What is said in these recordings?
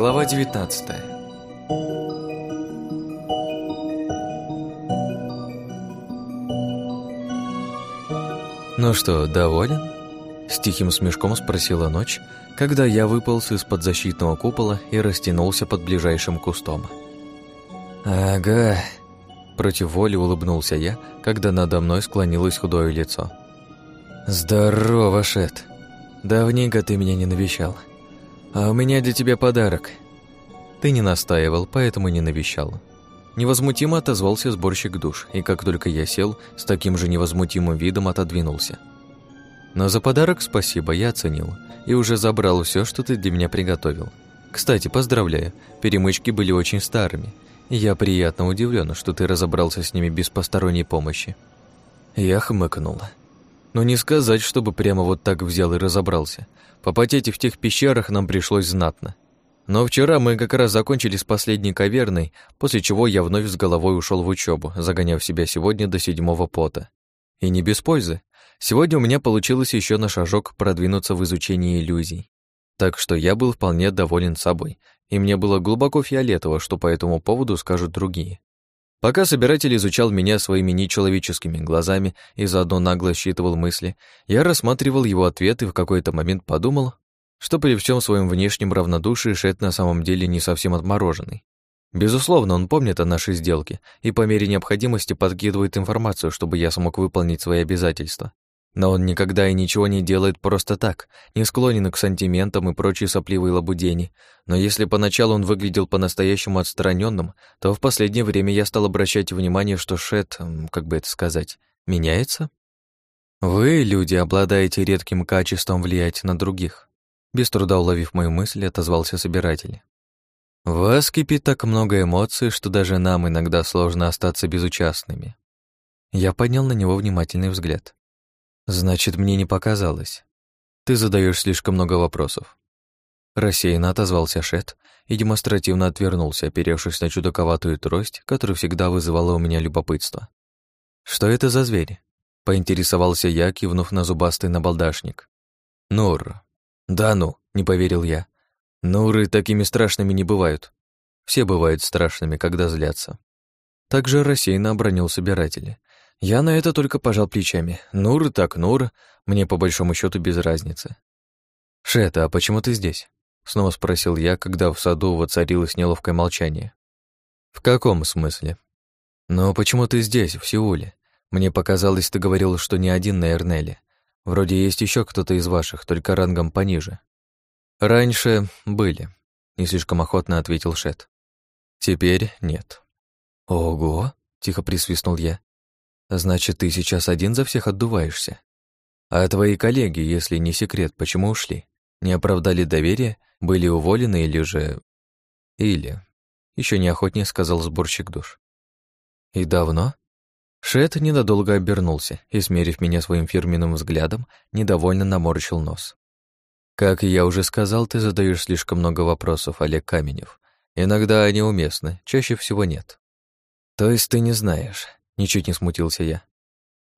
Глава 19 «Ну что, доволен?» С тихим смешком спросила ночь, когда я выполз из-под защитного купола и растянулся под ближайшим кустом. «Ага», — против воли улыбнулся я, когда надо мной склонилось худое лицо. «Здорово, Шет. Давненько ты меня не навещал. А у меня для тебя подарок». Ты не настаивал, поэтому не навещал. Невозмутимо отозвался сборщик душ, и как только я сел, с таким же невозмутимым видом отодвинулся. Но за подарок спасибо, я оценил, и уже забрал все, что ты для меня приготовил. Кстати, поздравляю, перемычки были очень старыми, и я приятно удивлен, что ты разобрался с ними без посторонней помощи. Я хмыкнул. Но не сказать, чтобы прямо вот так взял и разобрался. Попотеть в тех пещерах нам пришлось знатно. Но вчера мы как раз закончили с последней каверной, после чего я вновь с головой ушел в учебу, загоняв себя сегодня до седьмого пота. И не без пользы. Сегодня у меня получилось еще на шажок продвинуться в изучении иллюзий. Так что я был вполне доволен собой, и мне было глубоко фиолетово, что по этому поводу скажут другие. Пока собиратель изучал меня своими нечеловеческими глазами и заодно нагло считывал мысли, я рассматривал его ответ и в какой-то момент подумал, что при всем своем внешнем равнодушии Шет на самом деле не совсем отмороженный. Безусловно, он помнит о нашей сделке и по мере необходимости подкидывает информацию, чтобы я смог выполнить свои обязательства. Но он никогда и ничего не делает просто так, не склонен к сантиментам и прочей сопливой лабудени. Но если поначалу он выглядел по-настоящему отстраненным, то в последнее время я стал обращать внимание, что Шет, как бы это сказать, меняется. Вы, люди, обладаете редким качеством влиять на других. Без труда уловив мою мысль, отозвался собиратель. В вас кипит так много эмоций, что даже нам иногда сложно остаться безучастными. Я поднял на него внимательный взгляд. Значит, мне не показалось. Ты задаешь слишком много вопросов. Рассеянно отозвался Шет и демонстративно отвернулся, оперевшись на чудаковатую трость, которая всегда вызывала у меня любопытство. «Что это за зверь?» — поинтересовался я, кивнув на зубастый набалдашник. «Нур». «Да ну», — не поверил я. «Нуры такими страшными не бывают. Все бывают страшными, когда злятся». Также рассеянно обронил собиратели. Я на это только пожал плечами. Нур так Нур, мне по большому счету без разницы. «Шета, а почему ты здесь?» Снова спросил я, когда в саду воцарилось неловкое молчание. «В каком смысле?» «Но почему ты здесь, в Сеуле? Мне показалось, ты говорил, что не один на Эрнеле. Вроде есть еще кто-то из ваших, только рангом пониже». «Раньше были», — не слишком охотно ответил Шет. «Теперь нет». «Ого!» — тихо присвистнул я. Значит, ты сейчас один за всех отдуваешься. А твои коллеги, если не секрет, почему ушли? Не оправдали доверие, были уволены или же... Или... Еще неохотнее сказал сборщик душ. И давно? Шет ненадолго обернулся и, смерив меня своим фирменным взглядом, недовольно наморщил нос. Как я уже сказал, ты задаешь слишком много вопросов, Олег Каменев. Иногда они уместны, чаще всего нет. То есть ты не знаешь. Ничуть не смутился я.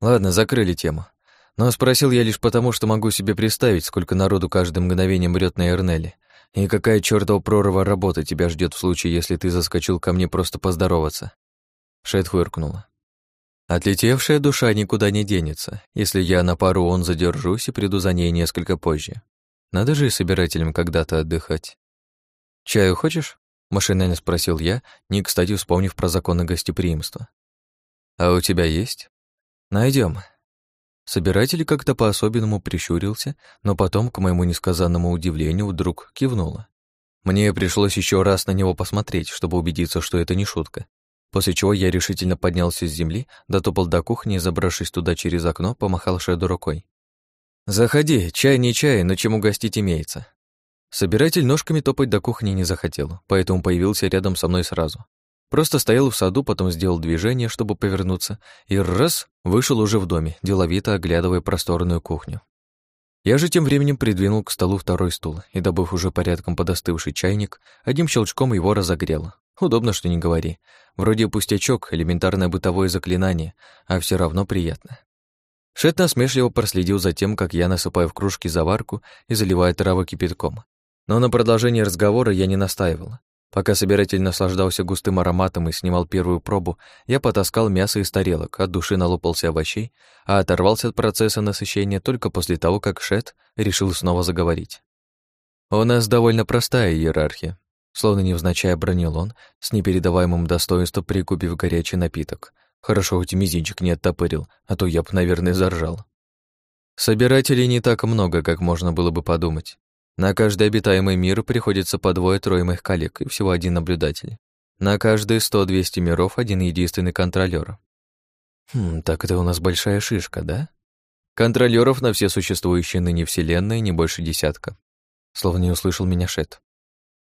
Ладно, закрыли тему. Но спросил я лишь потому, что могу себе представить, сколько народу каждым мгновением мрет на Эрнеле. И какая чертова прорва работы тебя ждет в случае, если ты заскочил ко мне просто поздороваться. Шет фыркнула. Отлетевшая душа никуда не денется. Если я на пару он задержусь и приду за ней несколько позже. Надо же и собирателям когда-то отдыхать. «Чаю хочешь?» — машинально спросил я, не кстати вспомнив про законы гостеприимства. «А у тебя есть?» Найдем. Собиратель как-то по-особенному прищурился, но потом, к моему несказанному удивлению, вдруг кивнула. Мне пришлось еще раз на него посмотреть, чтобы убедиться, что это не шутка. После чего я решительно поднялся с земли, дотопал до кухни и, забравшись туда через окно, помахал Шеду рукой. «Заходи, чай не чай, но чем угостить имеется». Собиратель ножками топать до кухни не захотел, поэтому появился рядом со мной сразу. Просто стоял в саду, потом сделал движение, чтобы повернуться, и раз вышел уже в доме, деловито оглядывая просторную кухню. Я же тем временем придвинул к столу второй стул и, добыв уже порядком подостывший чайник, одним щелчком его разогрел. Удобно, что не говори. Вроде пустячок, элементарное бытовое заклинание, а все равно приятно. Шет насмешливо проследил за тем, как я насыпаю в кружки заварку и заливаю травы кипятком. Но на продолжении разговора я не настаивал. Пока собиратель наслаждался густым ароматом и снимал первую пробу, я потаскал мясо из тарелок, от души налопался овощей, а оторвался от процесса насыщения только после того, как Шет решил снова заговорить. «У нас довольно простая иерархия», словно невзначай бронил он, с непередаваемым достоинством прикупив горячий напиток. Хорошо, хоть мизинчик не оттопырил, а то я б, наверное, заржал. Собирателей не так много, как можно было бы подумать. На каждый обитаемый мир приходится по двое-трое моих коллег и всего один наблюдатель. На каждые сто-двести миров один единственный контролёр. Хм, так это у нас большая шишка, да? Контролёров на все существующие ныне вселенные не больше десятка. Словно не услышал меня Шет.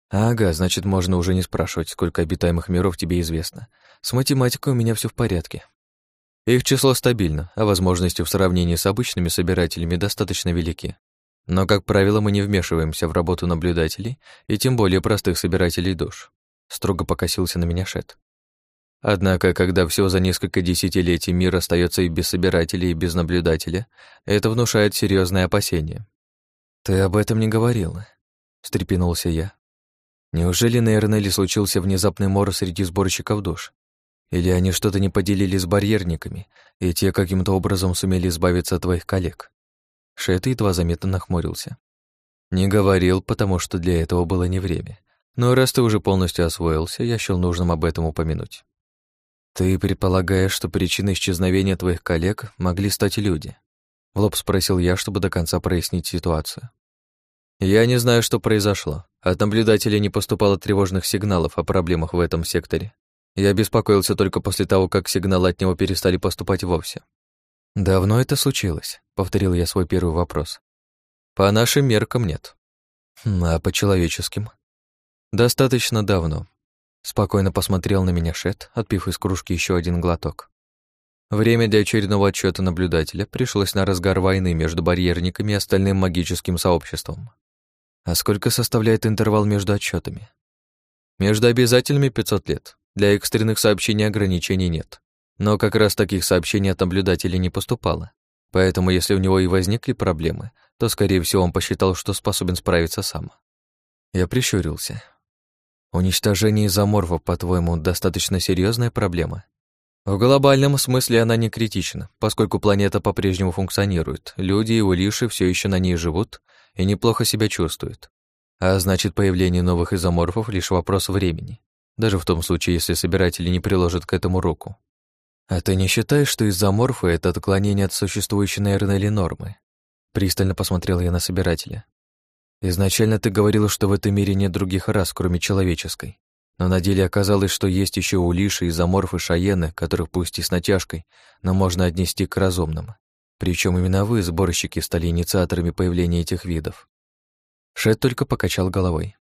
Ага, значит, можно уже не спрашивать, сколько обитаемых миров тебе известно. С математикой у меня все в порядке. Их число стабильно, а возможности в сравнении с обычными собирателями достаточно велики. Но, как правило, мы не вмешиваемся в работу наблюдателей и тем более простых собирателей душ. Строго покосился на меня Шет. Однако, когда всего за несколько десятилетий мир остается и без собирателей, и без наблюдателя, это внушает серьезные опасения. «Ты об этом не говорила», — встрепенулся я. «Неужели на Эрнеле случился внезапный мор среди сборщиков душ? Или они что-то не поделили с барьерниками, и те каким-то образом сумели избавиться от твоих коллег?» Шет едва заметно нахмурился. «Не говорил, потому что для этого было не время. Но раз ты уже полностью освоился, я счёл нужным об этом упомянуть. Ты предполагаешь, что причиной исчезновения твоих коллег могли стать люди?» В лоб спросил я, чтобы до конца прояснить ситуацию. «Я не знаю, что произошло. От наблюдателя не поступало тревожных сигналов о проблемах в этом секторе. Я беспокоился только после того, как сигналы от него перестали поступать вовсе. «Давно это случилось?» — повторил я свой первый вопрос. «По нашим меркам нет». Хм, «А по человеческим?» «Достаточно давно». Спокойно посмотрел на меня Шет, отпив из кружки еще один глоток. Время для очередного отчета наблюдателя пришлось на разгар войны между барьерниками и остальным магическим сообществом. А сколько составляет интервал между отчетами? Между обязательными 500 лет. Для экстренных сообщений ограничений нет. Но как раз таких сообщений от наблюдателей не поступало. Поэтому если у него и возникли проблемы, то, скорее всего, он посчитал, что способен справиться сам. Я прищурился. Уничтожение изоморфов, по-твоему, достаточно серьезная проблема? В глобальном смысле она не критична, поскольку планета по-прежнему функционирует, люди и улиши все еще на ней живут и неплохо себя чувствуют. А значит, появление новых изоморфов — лишь вопрос времени, даже в том случае, если собиратели не приложат к этому руку. «А ты не считаешь, что изоморфы — это отклонение от существующей на Эрнеле нормы?» Пристально посмотрел я на собирателя. «Изначально ты говорила, что в этом мире нет других рас, кроме человеческой. Но на деле оказалось, что есть еще улиши, изоморфы, шаены, которых пусть и с натяжкой, но можно отнести к разумным. Причем именно вы, сборщики, стали инициаторами появления этих видов». Шет только покачал головой.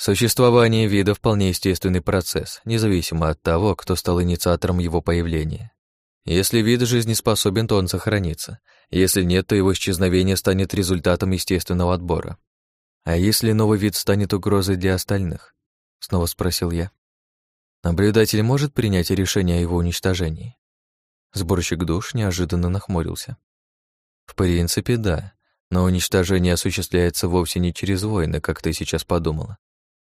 Существование вида вполне естественный процесс, независимо от того, кто стал инициатором его появления. Если вид жизнеспособен, то он сохранится. Если нет, то его исчезновение станет результатом естественного отбора. А если новый вид станет угрозой для остальных? Снова спросил я. Наблюдатель может принять решение о его уничтожении? Сборщик душ неожиданно нахмурился. В принципе, да, но уничтожение осуществляется вовсе не через войны, как ты сейчас подумала.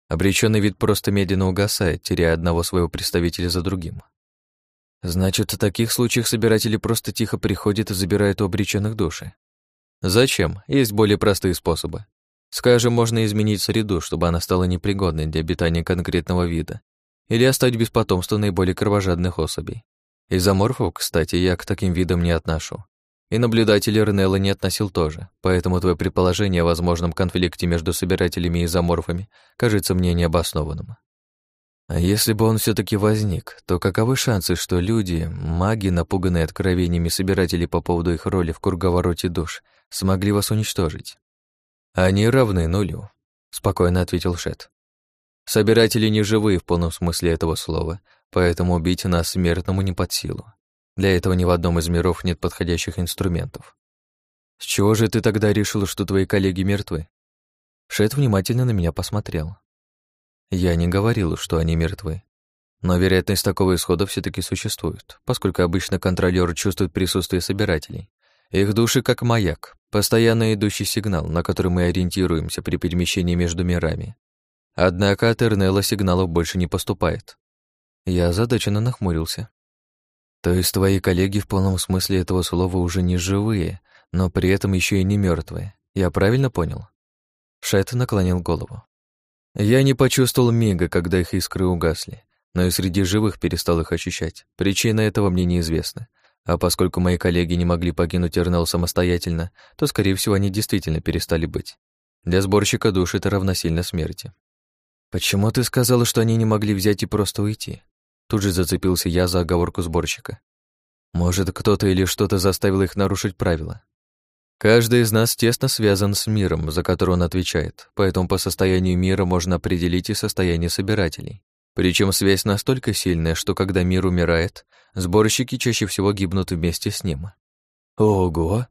Обреченный вид просто медленно угасает, теряя одного своего представителя за другим. Значит, в таких случаях собиратели просто тихо приходят и забирают у обреченных души. Зачем? Есть более простые способы. Скажем, можно изменить среду, чтобы она стала непригодной для обитания конкретного вида, или оставить без потомства наиболее кровожадных особей. Изоморфов, кстати, я к таким видам не отношу. И наблюдатель Эрнелла не относил тоже, поэтому твое предположение о возможном конфликте между собирателями и заморфами кажется мне необоснованным. А если бы он все таки возник, то каковы шансы, что люди, маги, напуганные откровениями собирателей по поводу их роли в круговороте душ, смогли вас уничтожить? Они равны нулю, спокойно ответил Шет. Собиратели не живые в полном смысле этого слова, поэтому убить нас смертному не под силу. Для этого ни в одном из миров нет подходящих инструментов. С чего же ты тогда решил, что твои коллеги мертвы? Шет внимательно на меня посмотрел. Я не говорил, что они мертвы. Но вероятность такого исхода все таки существует, поскольку обычно контролёр чувствует присутствие собирателей. Их души как маяк, постоянно идущий сигнал, на который мы ориентируемся при перемещении между мирами. Однако от Эрнелла сигналов больше не поступает. Я озадаченно нахмурился. То есть твои коллеги в полном смысле этого слова уже не живые, но при этом еще и не мертвые. Я правильно понял? Шет наклонил голову. Я не почувствовал мига, когда их искры угасли, но и среди живых перестал их ощущать. Причина этого мне неизвестна. А поскольку мои коллеги не могли покинуть Эрнел самостоятельно, то, скорее всего, они действительно перестали быть. Для сборщика душ это равносильно смерти. «Почему ты сказала, что они не могли взять и просто уйти?» Тут же зацепился я за оговорку сборщика. Может, кто-то или что-то заставило их нарушить правила. Каждый из нас тесно связан с миром, за который он отвечает, поэтому по состоянию мира можно определить и состояние собирателей. Причем связь настолько сильная, что когда мир умирает, сборщики чаще всего гибнут вместе с ним. Ого!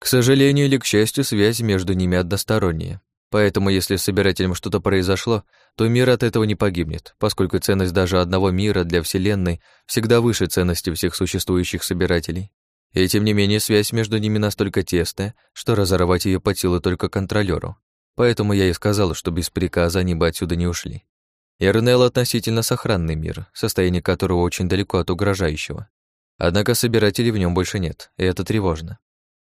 К сожалению или к счастью, связь между ними односторонняя. Поэтому если с собирателем что-то произошло, то мир от этого не погибнет, поскольку ценность даже одного мира для Вселенной всегда выше ценности всех существующих собирателей. И тем не менее связь между ними настолько тесная, что разорвать ее под силу только контролеру. Поэтому я и сказал, что без приказа они бы отсюда не ушли. Эрнел относительно сохранный мир, состояние которого очень далеко от угрожающего. Однако собирателей в нем больше нет, и это тревожно.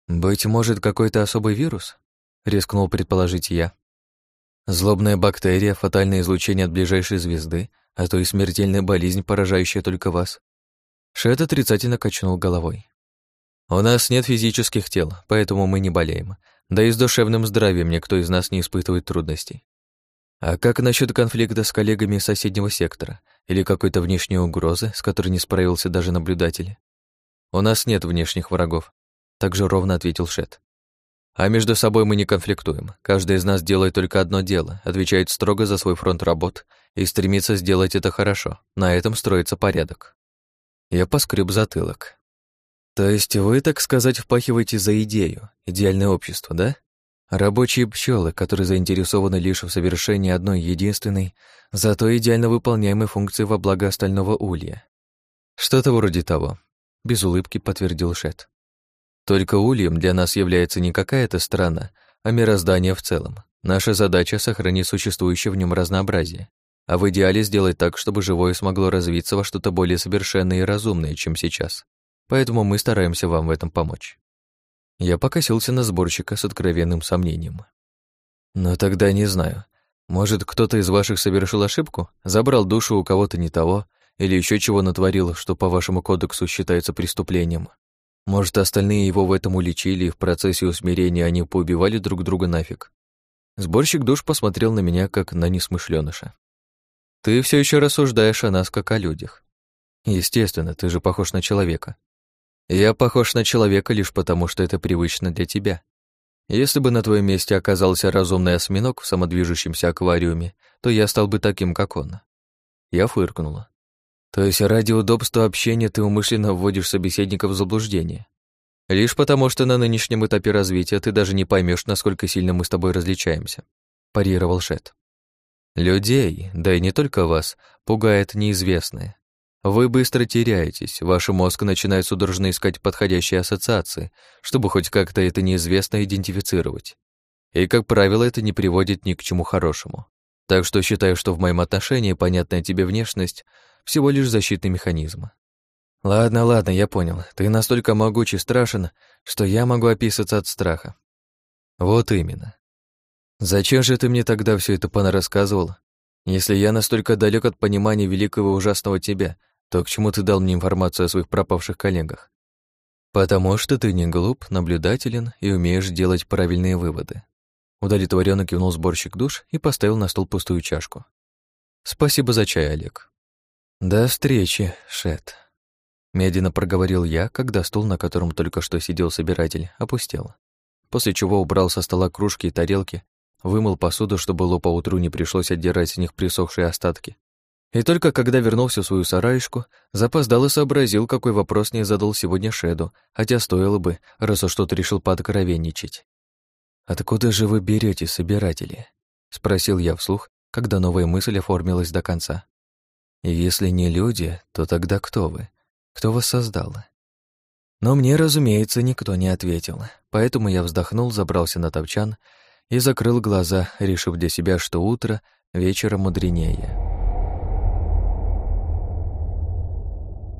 Быть может, какой-то особый вирус? Рискнул предположить я. Злобная бактерия, фатальное излучение от ближайшей звезды, а то и смертельная болезнь, поражающая только вас. Шет отрицательно качнул головой. У нас нет физических тел, поэтому мы не болеем. Да и с душевным здравием никто из нас не испытывает трудностей. А как насчет конфликта с коллегами из соседнего сектора или какой-то внешней угрозы, с которой не справился даже наблюдатель? У нас нет внешних врагов, также ровно ответил Шет. А между собой мы не конфликтуем. Каждый из нас делает только одно дело, отвечает строго за свой фронт работ и стремится сделать это хорошо. На этом строится порядок. Я поскреб затылок. То есть вы, так сказать, впахиваете за идею, идеальное общество, да? Рабочие пчелы, которые заинтересованы лишь в совершении одной единственной, зато идеально выполняемой функции во благо остального улья. Что-то вроде того, без улыбки подтвердил Шет. Только ульем для нас является не какая-то страна, а мироздание в целом. Наша задача — сохранить существующее в нем разнообразие, а в идеале сделать так, чтобы живое смогло развиться во что-то более совершенное и разумное, чем сейчас. Поэтому мы стараемся вам в этом помочь. Я покосился на сборщика с откровенным сомнением. Но тогда не знаю. Может, кто-то из ваших совершил ошибку, забрал душу у кого-то не того, или еще чего натворил, что по вашему кодексу считается преступлением. Может, остальные его в этом уличили, и в процессе усмирения они поубивали друг друга нафиг. Сборщик душ посмотрел на меня, как на несмышленыша. «Ты все еще рассуждаешь о нас, как о людях. Естественно, ты же похож на человека. Я похож на человека лишь потому, что это привычно для тебя. Если бы на твоем месте оказался разумный осьминог в самодвижущемся аквариуме, то я стал бы таким, как он». Я фыркнула. То есть ради удобства общения ты умышленно вводишь собеседника в заблуждение. Лишь потому, что на нынешнем этапе развития ты даже не поймешь, насколько сильно мы с тобой различаемся, парировал Шет. Людей, да и не только вас, пугает неизвестное. Вы быстро теряетесь, ваш мозг начинает судорожно искать подходящие ассоциации, чтобы хоть как-то это неизвестное идентифицировать. И, как правило, это не приводит ни к чему хорошему. Так что считаю, что в моем отношении понятная тебе внешность всего лишь защитный механизм. Ладно, ладно, я понял. Ты настолько могуч и страшен, что я могу описаться от страха. Вот именно. Зачем же ты мне тогда все это понарассказывал? Если я настолько далек от понимания великого и ужасного тебя, то к чему ты дал мне информацию о своих пропавших коллегах? Потому что ты не глуп, наблюдателен и умеешь делать правильные выводы. Удовлетворенно кивнул сборщик душ и поставил на стол пустую чашку. Спасибо за чай, Олег. «До встречи, Шет», — медленно проговорил я, когда стул, на котором только что сидел собиратель, опустел. После чего убрал со стола кружки и тарелки, вымыл посуду, чтобы лопа утру не пришлось отдирать с них присохшие остатки. И только когда вернулся в свою сараишку, запоздал и сообразил, какой вопрос не задал сегодня Шеду, хотя стоило бы, раз уж что-то решил пооткровенничать. «Откуда же вы берете собиратели?» — спросил я вслух, когда новая мысль оформилась до конца. Если не люди, то тогда кто вы? Кто вас создал? Но мне, разумеется, никто не ответил, поэтому я вздохнул, забрался на топчан и закрыл глаза, решив для себя, что утро вечера мудренее.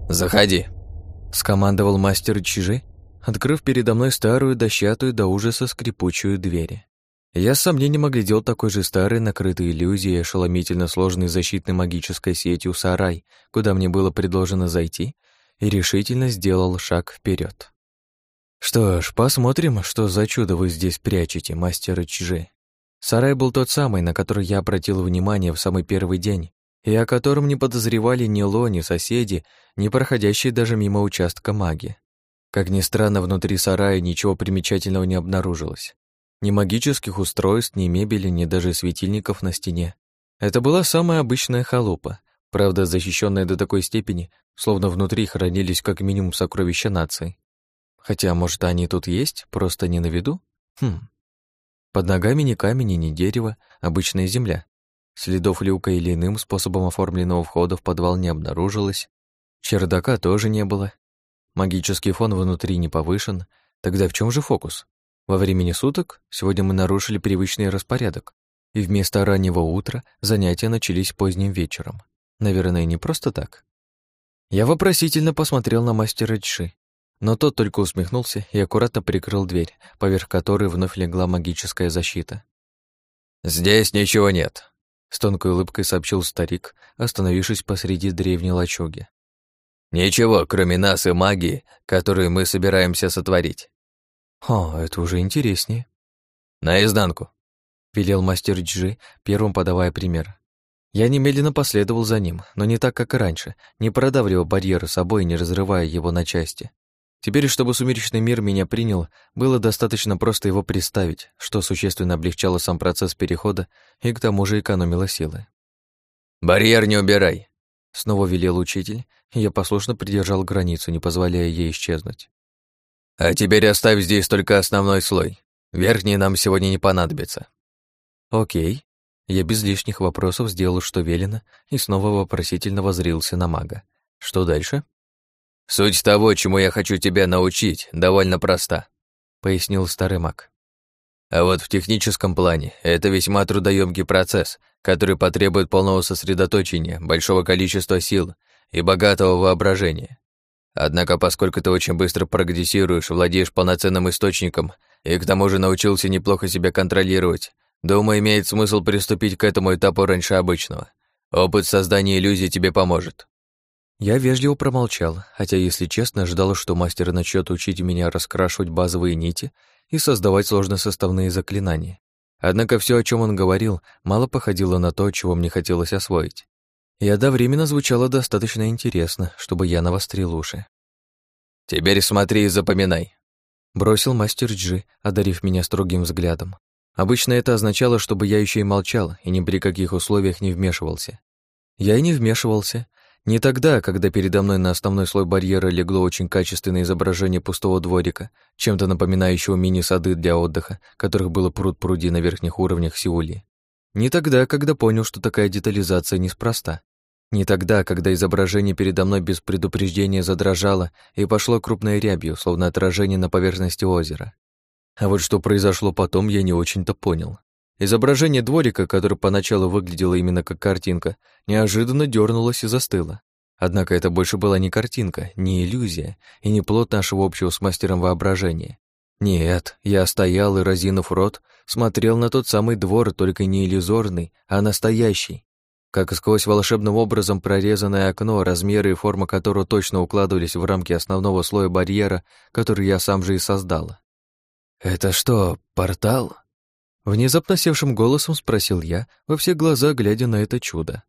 «Заходи», — скомандовал мастер Чижи, открыв передо мной старую дощатую до ужаса скрипучую дверь. Я с сомнением оглядел такой же старый, накрытый иллюзией, ошеломительно сложной защитной магической сетью сарай, куда мне было предложено зайти, и решительно сделал шаг вперед. Что ж, посмотрим, что за чудо вы здесь прячете, мастер Чжи. Сарай был тот самый, на который я обратил внимание в самый первый день, и о котором не подозревали ни Ло, ни соседи, ни проходящие даже мимо участка маги. Как ни странно, внутри сарая ничего примечательного не обнаружилось. Ни магических устройств, ни мебели, ни даже светильников на стене. Это была самая обычная халупа, правда, защищенная до такой степени, словно внутри хранились как минимум сокровища нации. Хотя, может, они тут есть, просто не на виду? Хм. Под ногами ни камень, ни дерево, обычная земля. Следов люка или иным способом оформленного входа в подвал не обнаружилось. Чердака тоже не было. Магический фон внутри не повышен. Тогда в чем же фокус? Во времени суток сегодня мы нарушили привычный распорядок, и вместо раннего утра занятия начались поздним вечером. Наверное, не просто так. Я вопросительно посмотрел на мастера Чши, но тот только усмехнулся и аккуратно прикрыл дверь, поверх которой вновь легла магическая защита. «Здесь ничего нет», — с тонкой улыбкой сообщил старик, остановившись посреди древней лачуги. «Ничего, кроме нас и магии, которую мы собираемся сотворить. «О, это уже интереснее». «Наизнанку», — велел мастер Джи, первым подавая пример. Я немедленно последовал за ним, но не так, как и раньше, не продавливая барьер собой, не разрывая его на части. Теперь, чтобы сумеречный мир меня принял, было достаточно просто его представить, что существенно облегчало сам процесс перехода и к тому же экономило силы. «Барьер не убирай!» Снова велел учитель, и я послушно придержал границу, не позволяя ей исчезнуть. А теперь оставь здесь только основной слой. Верхний нам сегодня не понадобится. Окей. Я без лишних вопросов сделал, что велено, и снова вопросительно возрился на мага. Что дальше? Суть того, чему я хочу тебя научить, довольно проста, пояснил старый маг. А вот в техническом плане это весьма трудоемкий процесс, который потребует полного сосредоточения, большого количества сил и богатого воображения. Однако, поскольку ты очень быстро прогрессируешь, владеешь полноценным источником и к тому же научился неплохо себя контролировать, думаю, имеет смысл приступить к этому этапу раньше обычного. Опыт создания иллюзий тебе поможет. Я вежливо промолчал, хотя, если честно, ожидал, что мастер начнет учить меня раскрашивать базовые нити и создавать сложносоставные заклинания. Однако все, о чем он говорил, мало походило на то, чего мне хотелось освоить и одновременно звучало достаточно интересно, чтобы я навострил уши. «Теперь смотри и запоминай», — бросил мастер Джи, одарив меня строгим взглядом. Обычно это означало, чтобы я еще и молчал и ни при каких условиях не вмешивался. Я и не вмешивался. Не тогда, когда передо мной на основной слой барьера легло очень качественное изображение пустого дворика, чем-то напоминающего мини-сады для отдыха, которых было пруд-пруди на верхних уровнях Сеули. Не тогда, когда понял, что такая детализация неспроста. Не тогда, когда изображение передо мной без предупреждения задрожало и пошло крупной рябью, словно отражение на поверхности озера. А вот что произошло потом, я не очень-то понял. Изображение дворика, которое поначалу выглядело именно как картинка, неожиданно дернулось и застыло. Однако это больше была не картинка, не иллюзия и не плод нашего общего с мастером воображения. Нет, я стоял и, разинув рот, смотрел на тот самый двор, только не иллюзорный, а настоящий, как сквозь волшебным образом прорезанное окно, размеры и форма которого точно укладывались в рамки основного слоя барьера, который я сам же и создал. «Это что, портал?» Внезапно севшим голосом спросил я, во все глаза глядя на это чудо.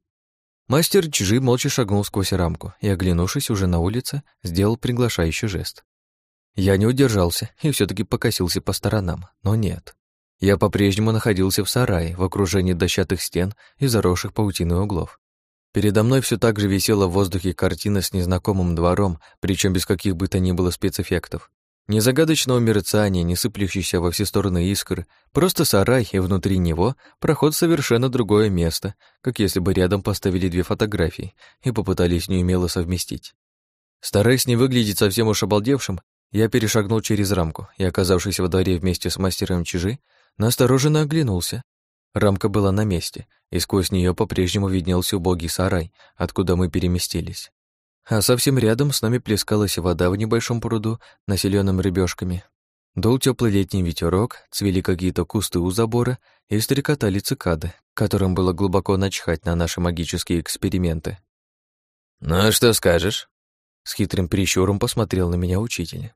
Мастер Чжи молча шагнул сквозь рамку и, оглянувшись уже на улице, сделал приглашающий жест. Я не удержался и все таки покосился по сторонам, но нет. Я по-прежнему находился в сарае, в окружении дощатых стен и заросших паутиной углов. Передо мной все так же висела в воздухе картина с незнакомым двором, причем без каких бы то ни было спецэффектов. Ни загадочного мерцания, ни сыплющихся во все стороны искр, просто сарай, и внутри него проход совершенно другое место, как если бы рядом поставили две фотографии и попытались неумело совместить. Стараясь не выглядеть совсем уж обалдевшим, я перешагнул через рамку и, оказавшись во дворе вместе с мастером чижи, настороженно оглянулся. Рамка была на месте, и сквозь нее по-прежнему виднелся убогий сарай, откуда мы переместились. А совсем рядом с нами плескалась вода в небольшом пруду, населенном рыбешками. Дул теплый летний ветерок, цвели какие-то кусты у забора и стрекотали цикады, которым было глубоко начхать на наши магические эксперименты. «Ну, что скажешь?» С хитрым прищуром посмотрел на меня учитель.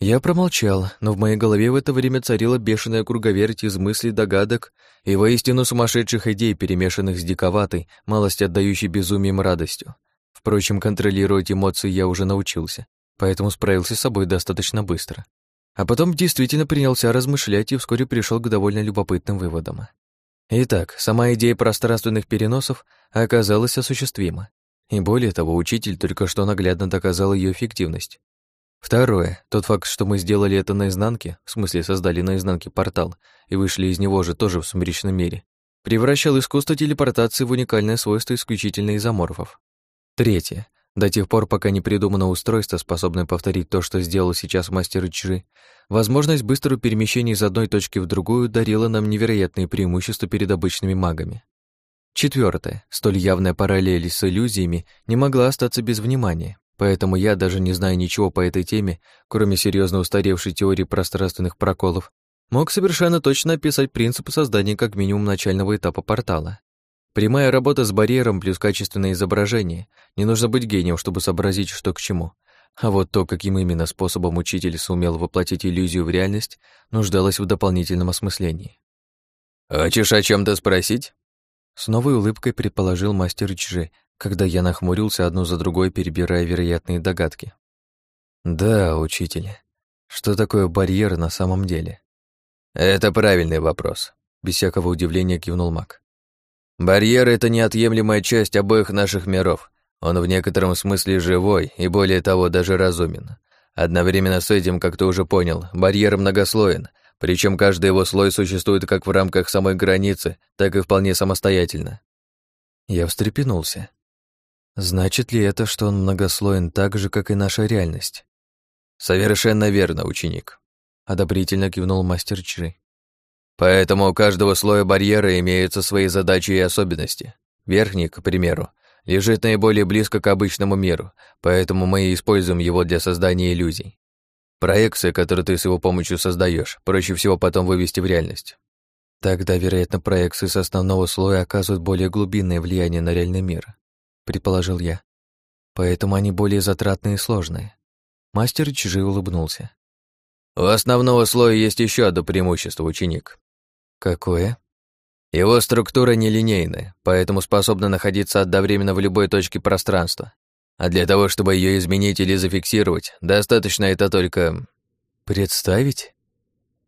Я промолчал, но в моей голове в это время царила бешеная круговерть из мыслей, догадок и воистину сумасшедших идей, перемешанных с диковатой, малость отдающей безумием радостью. Впрочем, контролировать эмоции я уже научился, поэтому справился с собой достаточно быстро. А потом действительно принялся размышлять и вскоре пришел к довольно любопытным выводам. Итак, сама идея пространственных переносов оказалась осуществима. И более того, учитель только что наглядно доказал ее эффективность. Второе. Тот факт, что мы сделали это наизнанке, в смысле создали наизнанке портал и вышли из него же тоже в сумеречном мире, превращал искусство телепортации в уникальное свойство исключительно изоморфов. Третье. До тех пор, пока не придумано устройство, способное повторить то, что сделал сейчас мастер Чжи, возможность быстрого перемещения из одной точки в другую дарила нам невероятные преимущества перед обычными магами. Четвертое. Столь явная параллель с иллюзиями не могла остаться без внимания, поэтому я, даже не зная ничего по этой теме, кроме серьезно устаревшей теории пространственных проколов, мог совершенно точно описать принципы создания как минимум начального этапа портала. Прямая работа с барьером плюс качественное изображение. Не нужно быть гением, чтобы сообразить, что к чему. А вот то, каким именно способом учитель сумел воплотить иллюзию в реальность, нуждалось в дополнительном осмыслении. «Хочешь о чем то спросить?» С новой улыбкой предположил мастер Чжи, когда я нахмурился одну за другой, перебирая вероятные догадки. «Да, учитель. Что такое барьер на самом деле?» «Это правильный вопрос», — без всякого удивления кивнул маг. «Барьер — это неотъемлемая часть обоих наших миров. Он в некотором смысле живой и, более того, даже разумен. Одновременно с этим, как ты уже понял, барьер многослоен — причем каждый его слой существует как в рамках самой границы, так и вполне самостоятельно. Я встрепенулся. Значит ли это, что он многослоен так же, как и наша реальность? Совершенно верно, ученик. Одобрительно кивнул мастер Чжи. Поэтому у каждого слоя барьера имеются свои задачи и особенности. Верхний, к примеру, лежит наиболее близко к обычному миру, поэтому мы используем его для создания иллюзий. Проекции, которые ты с его помощью создаешь, проще всего потом вывести в реальность. Тогда, вероятно, проекции с основного слоя оказывают более глубинное влияние на реальный мир, предположил я. Поэтому они более затратные и сложные. Мастер Чжи улыбнулся. У основного слоя есть еще одно преимущество, ученик. Какое? Его структура нелинейная, поэтому способна находиться одновременно в любой точке пространства. А для того, чтобы ее изменить или зафиксировать, достаточно это только... Представить?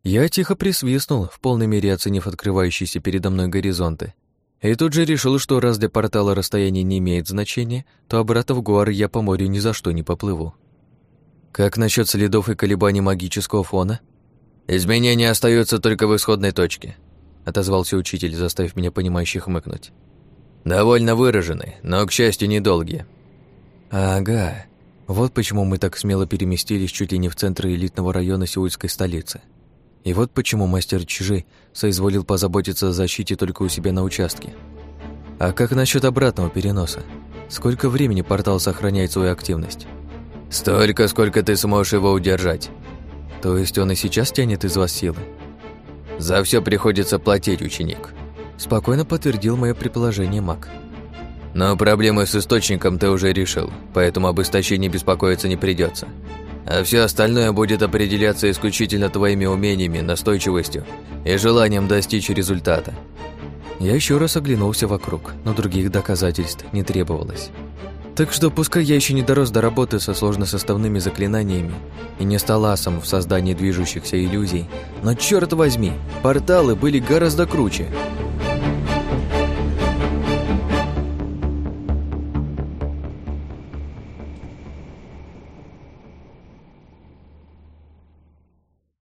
Я тихо присвистнул, в полной мере оценив открывающиеся передо мной горизонты. И тут же решил, что раз для портала расстояние не имеет значения, то обратно в Гуар я по морю ни за что не поплыву. Как насчет следов и колебаний магического фона? Изменения остаются только в исходной точке, отозвался учитель, заставив меня понимающе хмыкнуть. Довольно выраженные, но, к счастью, недолгие. Ага, вот почему мы так смело переместились чуть ли не в центр элитного района сеульской столицы. И вот почему мастер Чжи соизволил позаботиться о защите только у себя на участке. А как насчет обратного переноса? Сколько времени портал сохраняет свою активность? Столько, сколько ты сможешь его удержать. То есть он и сейчас тянет из вас силы? За все приходится платить, ученик. Спокойно подтвердил мое предположение маг. Но проблемы с источником ты уже решил, поэтому об истощении беспокоиться не придется. А все остальное будет определяться исключительно твоими умениями, настойчивостью и желанием достичь результата. Я еще раз оглянулся вокруг, но других доказательств не требовалось. Так что пускай я еще не дорос до работы со сложносоставными заклинаниями и не стал асом в создании движущихся иллюзий, но черт возьми, порталы были гораздо круче.